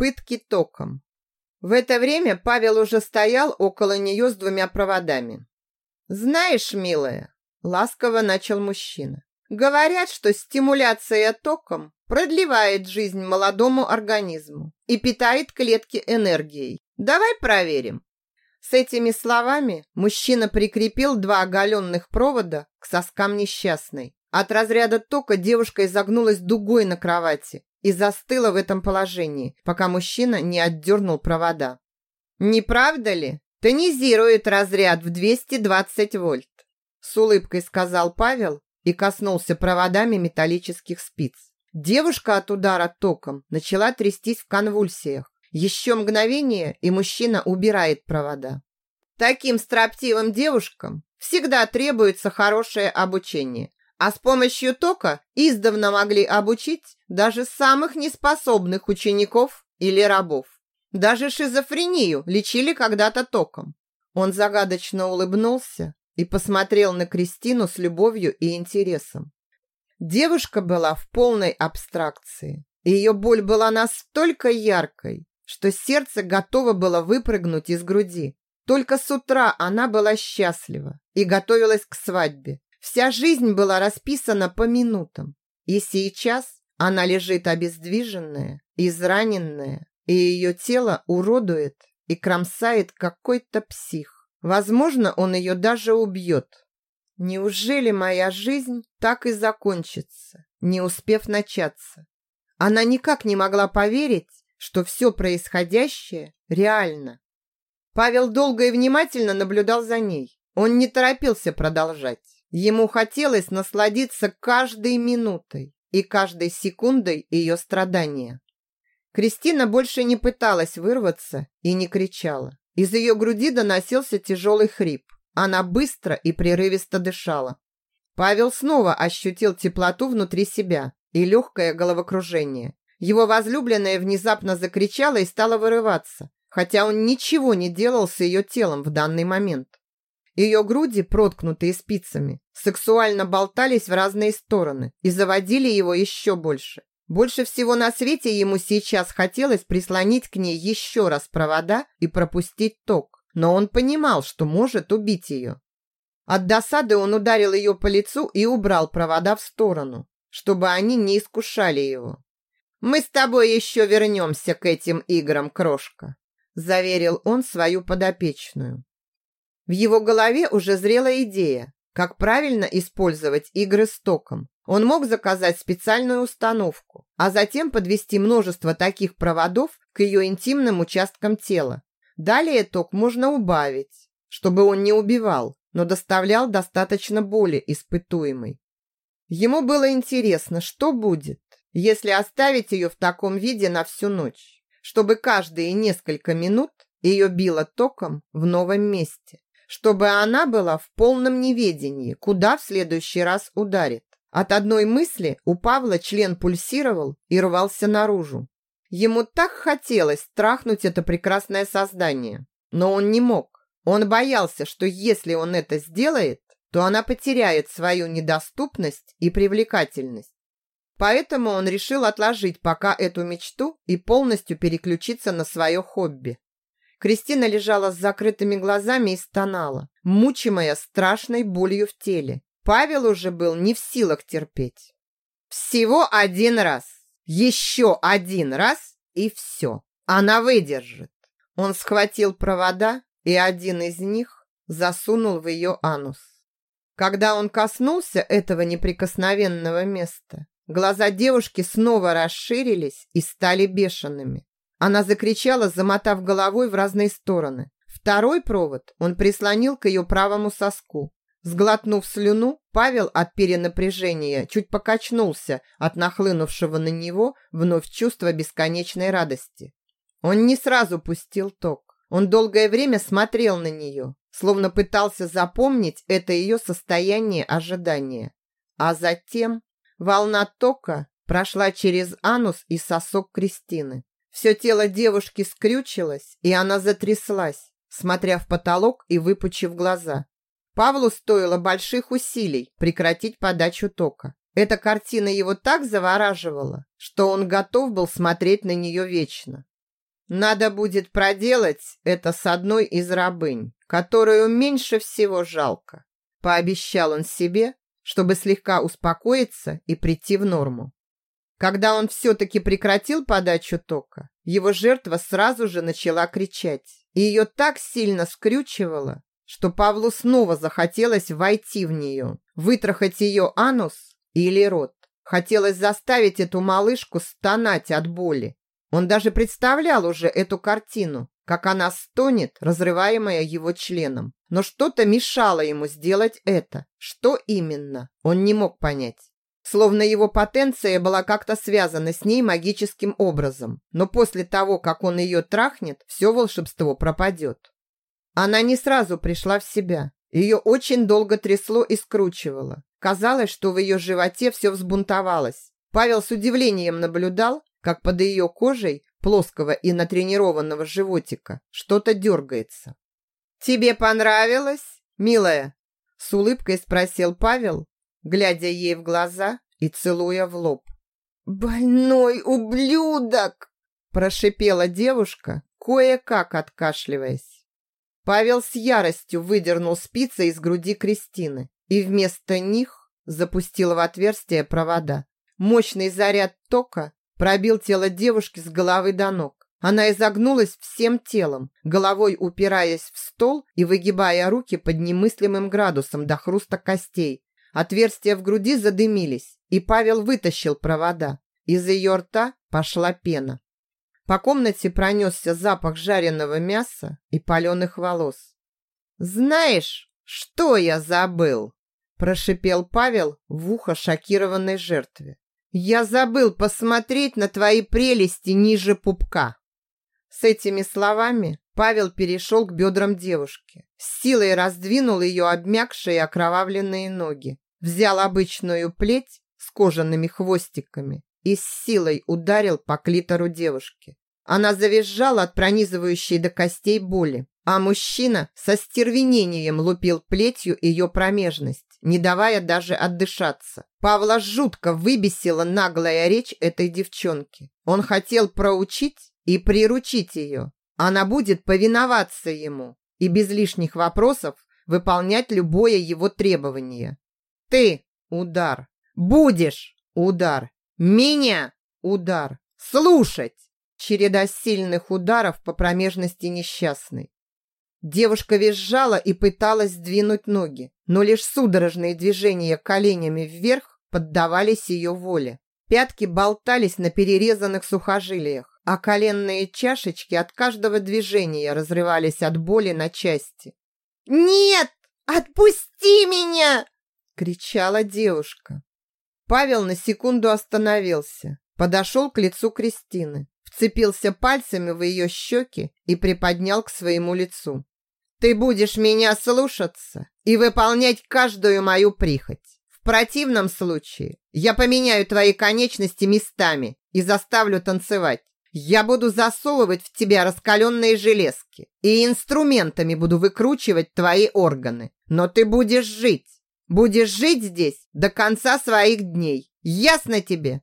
Пытки током. В это время Павел уже стоял около нее с двумя проводами. «Знаешь, милая», – ласково начал мужчина, «говорят, что стимуляция током продлевает жизнь молодому организму и питает клетки энергией. Давай проверим». С этими словами мужчина прикрепил два оголенных провода к соскам несчастной. От разряда тока девушка изогнулась дугой на кровати и застыла в этом положении, пока мужчина не отдернул провода. «Не правда ли? Тонизирует разряд в 220 вольт», с улыбкой сказал Павел и коснулся проводами металлических спиц. Девушка от удара током начала трястись в конвульсиях. Еще мгновение, и мужчина убирает провода. Таким строптивым девушкам всегда требуется хорошее обучение, а с помощью тока издавна могли обучить даже самых неспособных учеников или рабов. Даже шизофрению лечили когда-то током. Он загадочно улыбнулся и посмотрел на Кристину с любовью и интересом. Девушка была в полной абстракции. Ее боль была настолько яркой, что сердце готово было выпрыгнуть из груди. Только с утра она была счастлива и готовилась к свадьбе. Вся жизнь была расписана по минутам. И сейчас она лежит обездвиженная, израненная, и ее тело уродует и кромсает какой-то псих. Возможно, он ее даже убьет. Неужели моя жизнь так и закончится, не успев начаться? Она никак не могла поверить, что все происходящее реально. Павел долго и внимательно наблюдал за ней. Он не торопился продолжать. Ему хотелось насладиться каждой минутой и каждой секундой ее страдания. Кристина больше не пыталась вырваться и не кричала. Из ее груди доносился тяжелый хрип. Она быстро и прерывисто дышала. Павел снова ощутил теплоту внутри себя и легкое головокружение. Его возлюбленная внезапно закричала и стала вырываться, хотя он ничего не делал с ее телом в данный момент. Ее груди, проткнутые спицами, сексуально болтались в разные стороны и заводили его еще больше. Больше всего на свете ему сейчас хотелось прислонить к ней еще раз провода и пропустить ток, но он понимал, что может убить ее. От досады он ударил ее по лицу и убрал провода в сторону, чтобы они не искушали его. «Мы с тобой еще вернемся к этим играм, крошка», заверил он свою подопечную. В его голове уже зрела идея, как правильно использовать игры с током. Он мог заказать специальную установку, а затем подвести множество таких проводов к ее интимным участкам тела. Далее ток можно убавить, чтобы он не убивал, но доставлял достаточно боли испытуемой. Ему было интересно, что будет, если оставить ее в таком виде на всю ночь, чтобы каждые несколько минут ее било током в новом месте чтобы она была в полном неведении, куда в следующий раз ударит. От одной мысли у Павла член пульсировал и рвался наружу. Ему так хотелось трахнуть это прекрасное создание, но он не мог. Он боялся, что если он это сделает, то она потеряет свою недоступность и привлекательность. Поэтому он решил отложить пока эту мечту и полностью переключиться на свое хобби. Кристина лежала с закрытыми глазами и стонала, мучимая страшной болью в теле. Павел уже был не в силах терпеть. Всего один раз, еще один раз и все. Она выдержит. Он схватил провода и один из них засунул в ее анус. Когда он коснулся этого неприкосновенного места, глаза девушки снова расширились и стали бешеными. Она закричала, замотав головой в разные стороны. Второй провод он прислонил к ее правому соску. Сглотнув слюну, Павел от перенапряжения чуть покачнулся от нахлынувшего на него вновь чувства бесконечной радости. Он не сразу пустил ток. Он долгое время смотрел на нее, словно пытался запомнить это ее состояние ожидания. А затем волна тока прошла через анус и сосок Кристины. Все тело девушки скрючилось, и она затряслась, смотря в потолок и выпучив глаза. Павлу стоило больших усилий прекратить подачу тока. Эта картина его так завораживала, что он готов был смотреть на нее вечно. Надо будет проделать это с одной из рабынь, которую меньше всего жалко. Пообещал он себе, чтобы слегка успокоиться и прийти в норму. Когда он все-таки прекратил подачу тока, его жертва сразу же начала кричать. И ее так сильно скрючивало, что Павлу снова захотелось войти в нее, вытрахать ее анус или рот. Хотелось заставить эту малышку стонать от боли, он даже представлял уже эту картину, как она стонет, разрываемая его членом. Но что-то мешало ему сделать это. Что именно, он не мог понять. Словно его потенция была как-то связана с ней магическим образом. Но после того, как он ее трахнет, все волшебство пропадет. Она не сразу пришла в себя. Ее очень долго трясло и скручивало. Казалось, что в ее животе все взбунтовалось. Павел с удивлением наблюдал, как под ее кожей плоского и натренированного животика что-то дергается. «Тебе понравилось, милая?» С улыбкой спросил Павел, глядя ей в глаза и целуя в лоб. «Больной ублюдок!» прошипела девушка, кое-как откашливаясь. Павел с яростью выдернул спицы из груди Кристины и вместо них запустил в отверстие провода. Мощный заряд тока пробил тело девушки с головы до ног. Она изогнулась всем телом, головой упираясь в стол и выгибая руки под немыслимым градусом до хруста костей. Отверстия в груди задымились, и Павел вытащил провода. Из ее рта пошла пена. По комнате пронесся запах жареного мяса и паленых волос. «Знаешь, что я забыл?» прошипел Павел в ухо шокированной жертве. Я забыл посмотреть на твои прелести ниже пупка. С этими словами Павел перешел к бедрам девушки. С силой раздвинул ее обмякшие окровавленные ноги. Взял обычную плеть с кожаными хвостиками и с силой ударил по клитору девушки. Она завизжала от пронизывающей до костей боли, а мужчина со стервенением лупил плетью ее промежность не давая даже отдышаться. Павла жутко выбесила наглая речь этой девчонки. Он хотел проучить и приручить ее. Она будет повиноваться ему и без лишних вопросов выполнять любое его требование. Ты – удар. Будешь – удар. Меня – удар. Слушать – череда сильных ударов по промежности несчастной. Девушка визжала и пыталась сдвинуть ноги, но лишь судорожные движения коленями вверх поддавались ее воле. Пятки болтались на перерезанных сухожилиях, а коленные чашечки от каждого движения разрывались от боли на части. «Нет! Отпусти меня!» – кричала девушка. Павел на секунду остановился, подошел к лицу Кристины, вцепился пальцами в ее щеки и приподнял к своему лицу. Ты будешь меня слушаться и выполнять каждую мою прихоть. В противном случае я поменяю твои конечности местами и заставлю танцевать. Я буду засовывать в тебя раскаленные железки и инструментами буду выкручивать твои органы. Но ты будешь жить. Будешь жить здесь до конца своих дней. Ясно тебе?»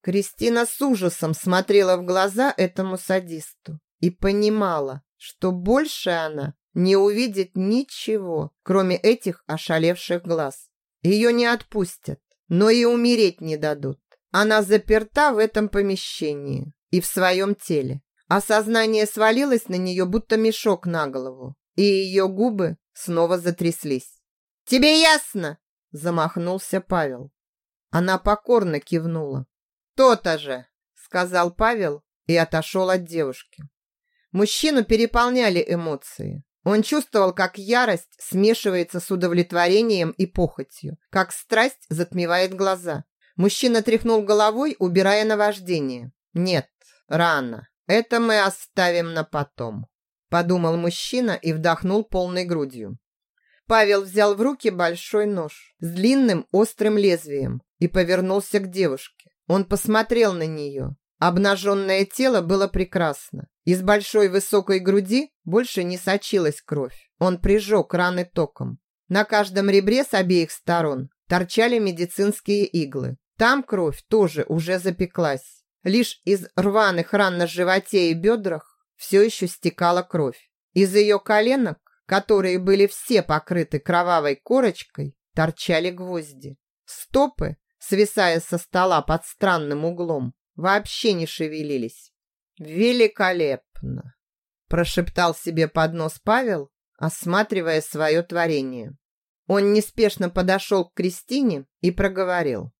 Кристина с ужасом смотрела в глаза этому садисту и понимала, что больше она не увидит ничего, кроме этих ошалевших глаз. Ее не отпустят, но и умереть не дадут. Она заперта в этом помещении и в своем теле. Осознание свалилось на нее, будто мешок на голову, и ее губы снова затряслись. «Тебе ясно?» – замахнулся Павел. Она покорно кивнула. «То-то же!» – сказал Павел и отошел от девушки. Мужчину переполняли эмоции. Он чувствовал, как ярость смешивается с удовлетворением и похотью, как страсть затмевает глаза. Мужчина тряхнул головой, убирая наваждение. «Нет, рано. Это мы оставим на потом», – подумал мужчина и вдохнул полной грудью. Павел взял в руки большой нож с длинным острым лезвием и повернулся к девушке. Он посмотрел на нее. Обнаженное тело было прекрасно. Из большой высокой груди больше не сочилась кровь. Он прижег раны током. На каждом ребре с обеих сторон торчали медицинские иглы. Там кровь тоже уже запеклась. Лишь из рваных ран на животе и бедрах все еще стекала кровь. Из ее коленок, которые были все покрыты кровавой корочкой, торчали гвозди. Стопы, свисая со стола под странным углом, вообще не шевелились. «Великолепно!» – прошептал себе под нос Павел, осматривая свое творение. Он неспешно подошел к Кристине и проговорил.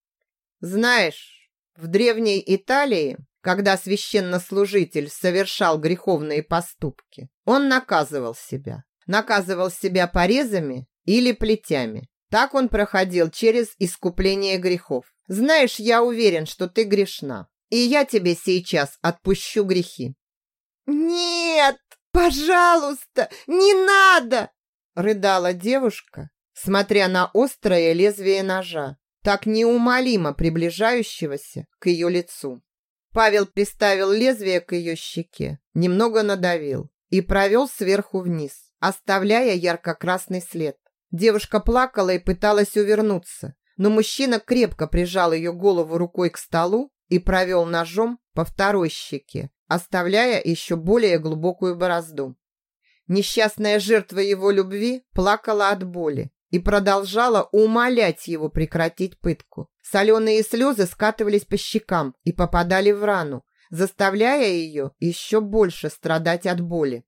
«Знаешь, в древней Италии, когда священнослужитель совершал греховные поступки, он наказывал себя. Наказывал себя порезами или плетями. Так он проходил через искупление грехов. Знаешь, я уверен, что ты грешна, и я тебе сейчас отпущу грехи». «Нет, пожалуйста, не надо!» рыдала девушка, смотря на острое лезвие ножа, так неумолимо приближающегося к ее лицу. Павел приставил лезвие к ее щеке, немного надавил и провел сверху вниз, оставляя ярко-красный след. Девушка плакала и пыталась увернуться, но мужчина крепко прижал ее голову рукой к столу и провел ножом по второй щеке, оставляя еще более глубокую борозду. Несчастная жертва его любви плакала от боли, и продолжала умолять его прекратить пытку. Соленые слезы скатывались по щекам и попадали в рану, заставляя ее еще больше страдать от боли.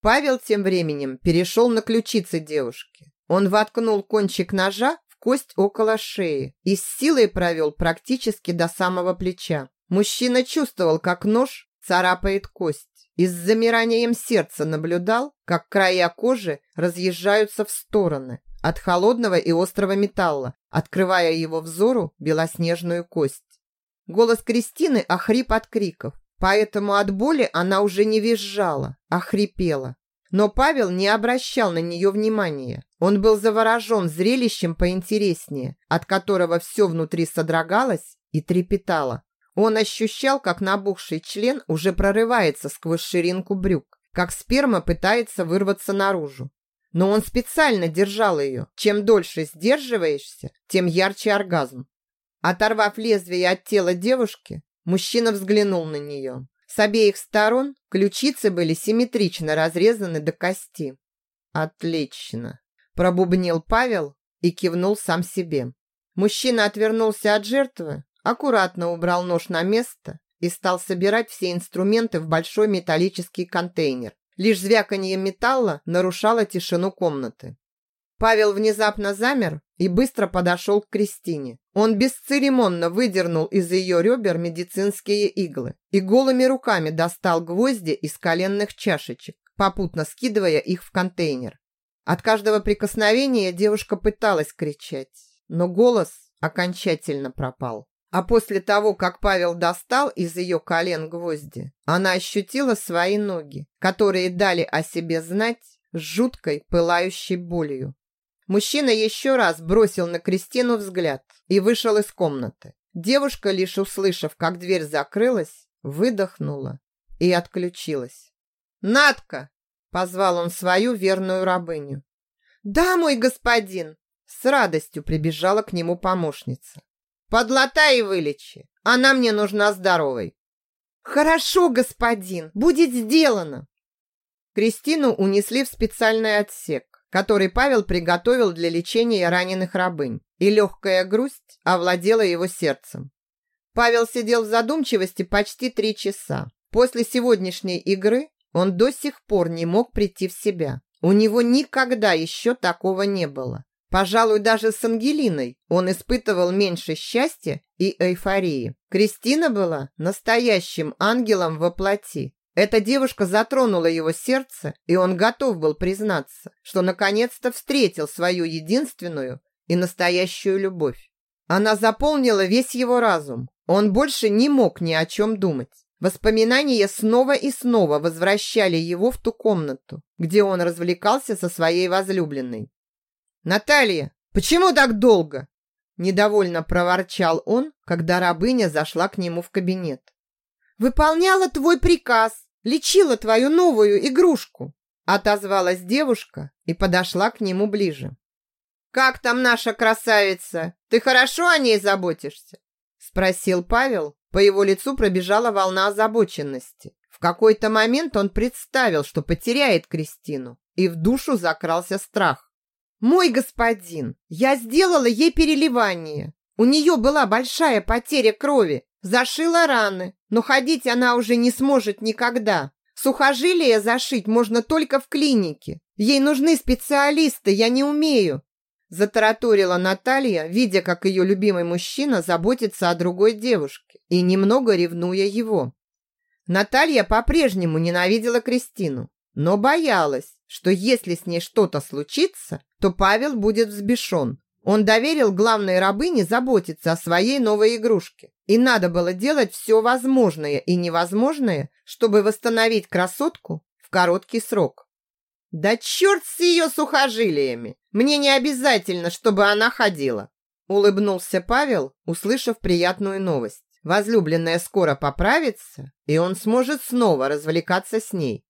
Павел тем временем перешел на ключицы девушки. Он воткнул кончик ножа в кость около шеи и с силой провел практически до самого плеча. Мужчина чувствовал, как нож царапает кость и с замиранием сердца наблюдал, как края кожи разъезжаются в стороны, от холодного и острого металла, открывая его взору белоснежную кость. Голос Кристины охрип от криков, поэтому от боли она уже не визжала, а хрипела. Но Павел не обращал на нее внимания. Он был заворожен зрелищем поинтереснее, от которого все внутри содрогалось и трепетало. Он ощущал, как набухший член уже прорывается сквозь ширинку брюк, как сперма пытается вырваться наружу но он специально держал ее. Чем дольше сдерживаешься, тем ярче оргазм. Оторвав лезвие от тела девушки, мужчина взглянул на нее. С обеих сторон ключицы были симметрично разрезаны до кости. «Отлично!» – пробубнил Павел и кивнул сам себе. Мужчина отвернулся от жертвы, аккуратно убрал нож на место и стал собирать все инструменты в большой металлический контейнер, Лишь звяканье металла нарушало тишину комнаты. Павел внезапно замер и быстро подошел к Кристине. Он бесцеремонно выдернул из ее ребер медицинские иглы и голыми руками достал гвозди из коленных чашечек, попутно скидывая их в контейнер. От каждого прикосновения девушка пыталась кричать, но голос окончательно пропал. А после того, как Павел достал из ее колен гвозди, она ощутила свои ноги, которые дали о себе знать с жуткой пылающей болью. Мужчина еще раз бросил на Кристину взгляд и вышел из комнаты. Девушка, лишь услышав, как дверь закрылась, выдохнула и отключилась. «Надка!» – позвал он свою верную рабыню. «Да, мой господин!» С радостью прибежала к нему помощница. Подлатай и вылечи. Она мне нужна здоровой. Хорошо, господин, будет сделано. Кристину унесли в специальный отсек, который Павел приготовил для лечения раненых рабынь, и легкая грусть овладела его сердцем. Павел сидел в задумчивости почти три часа. После сегодняшней игры он до сих пор не мог прийти в себя. У него никогда еще такого не было. Пожалуй, даже с Ангелиной он испытывал меньше счастья и эйфории. Кристина была настоящим ангелом во плоти. Эта девушка затронула его сердце, и он готов был признаться, что наконец-то встретил свою единственную и настоящую любовь. Она заполнила весь его разум. Он больше не мог ни о чем думать. Воспоминания снова и снова возвращали его в ту комнату, где он развлекался со своей возлюбленной. «Наталья, почему так долго?» Недовольно проворчал он, когда рабыня зашла к нему в кабинет. «Выполняла твой приказ, лечила твою новую игрушку», отозвалась девушка и подошла к нему ближе. «Как там наша красавица? Ты хорошо о ней заботишься?» Спросил Павел. По его лицу пробежала волна озабоченности, в какой-то момент он представил, что потеряет Кристину, и в душу закрался страх. «Мой господин, я сделала ей переливание. У нее была большая потеря крови, зашила раны, но ходить она уже не сможет никогда. Сухожилие зашить можно только в клинике. Ей нужны специалисты, я не умею. Затараторила Наталья, видя, как ее любимый мужчина заботится о другой девушке и немного ревнуя его. Наталья по-прежнему ненавидела Кристину, но боялась, что если с ней что-то случится, то Павел будет взбешен. Он доверил главной рабыне заботиться о своей новой игрушке. И надо было делать все возможное и невозможное, чтобы восстановить красотку в короткий срок. Да черт с ее сухожилиями! Мне не обязательно, чтобы она ходила. Улыбнулся Павел, услышав приятную новость. Возлюбленная скоро поправится, и он сможет снова развлекаться с ней.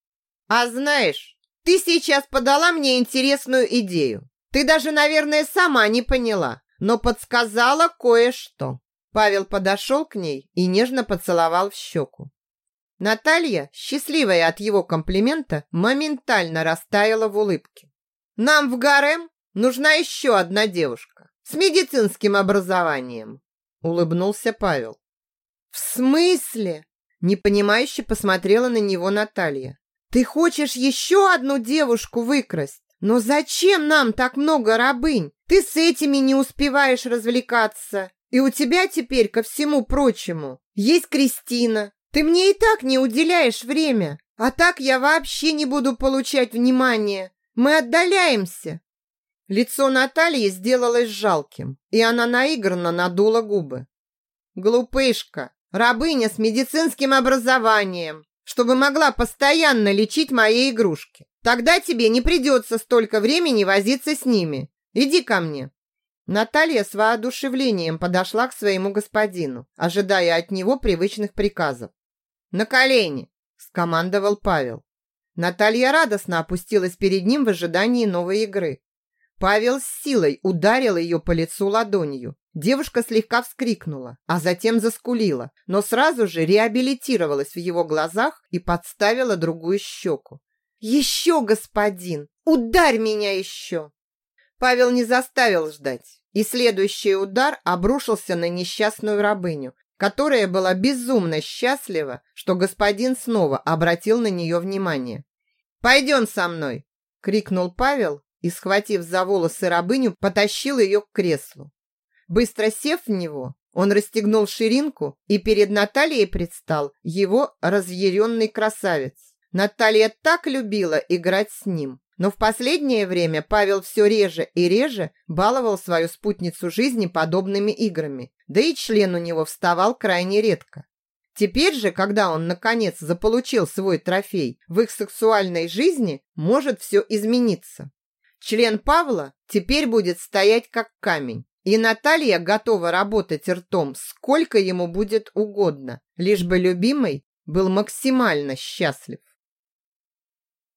А знаешь, ты сейчас подала мне интересную идею. Ты даже, наверное, сама не поняла, но подсказала кое-что. Павел подошел к ней и нежно поцеловал в щеку. Наталья, счастливая от его комплимента, моментально растаяла в улыбке. «Нам в гарем нужна еще одна девушка с медицинским образованием», улыбнулся Павел. «В смысле?» Непонимающе посмотрела на него Наталья. «Ты хочешь еще одну девушку выкрасть? Но зачем нам так много рабынь? Ты с этими не успеваешь развлекаться. И у тебя теперь, ко всему прочему, есть Кристина. Ты мне и так не уделяешь время. А так я вообще не буду получать внимания. Мы отдаляемся». Лицо Натальи сделалось жалким, и она наигранно надула губы. «Глупышка, рабыня с медицинским образованием, чтобы могла постоянно лечить мои игрушки. Тогда тебе не придется столько времени возиться с ними. Иди ко мне». Наталья с воодушевлением подошла к своему господину, ожидая от него привычных приказов. «На колени!» – скомандовал Павел. Наталья радостно опустилась перед ним в ожидании новой игры. Павел с силой ударил ее по лицу ладонью. Девушка слегка вскрикнула, а затем заскулила, но сразу же реабилитировалась в его глазах и подставила другую щеку. «Еще, господин! Ударь меня еще!» Павел не заставил ждать, и следующий удар обрушился на несчастную рабыню, которая была безумно счастлива, что господин снова обратил на нее внимание. «Пойдем со мной!» – крикнул Павел и, схватив за волосы рабыню, потащил ее к креслу. Быстро сев в него, он расстегнул ширинку, и перед Натальей предстал его разъяренный красавец. Наталья так любила играть с ним. Но в последнее время Павел все реже и реже баловал свою спутницу жизни подобными играми, да и член у него вставал крайне редко. Теперь же, когда он наконец заполучил свой трофей, в их сексуальной жизни может все измениться. Член Павла теперь будет стоять как камень, и Наталья готова работать ртом сколько ему будет угодно, лишь бы любимый был максимально счастлив.